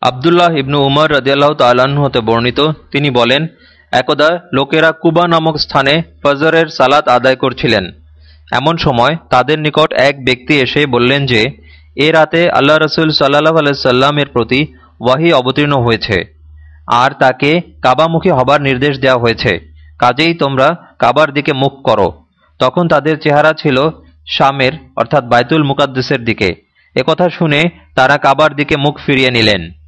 আবদুল্লাহ ইবনু উমর রদিয়াল্লাহ তাল্লাহ্ন হতে বর্ণিত। তিনি বলেন, একদা লোকেরা কুবা নামক স্থানে ফজরের সালাত আদায় করছিলেন। এমন সময় তাদের নিকট এক ব্যক্তি এসে বললেন যে, এ রাতে আল্লাহ রসুল সাল্লাহ আলাইসাল্লামের প্রতি ওয়াহি অবতীর্ণ হয়েছে। আর তাকে কাবামুখী হবার নির্দেশ দেওয়া হয়েছে। কাজেই তোমরা কাবার দিকে মুখ করো। তখন তাদের চেহারা ছিল শামের, অর্থাৎ বাইতুল মুকাদ্দেসের দিকে। একথা শুনে তারা কাবার দিকে মুখ ফিরিয়ে নিলেন।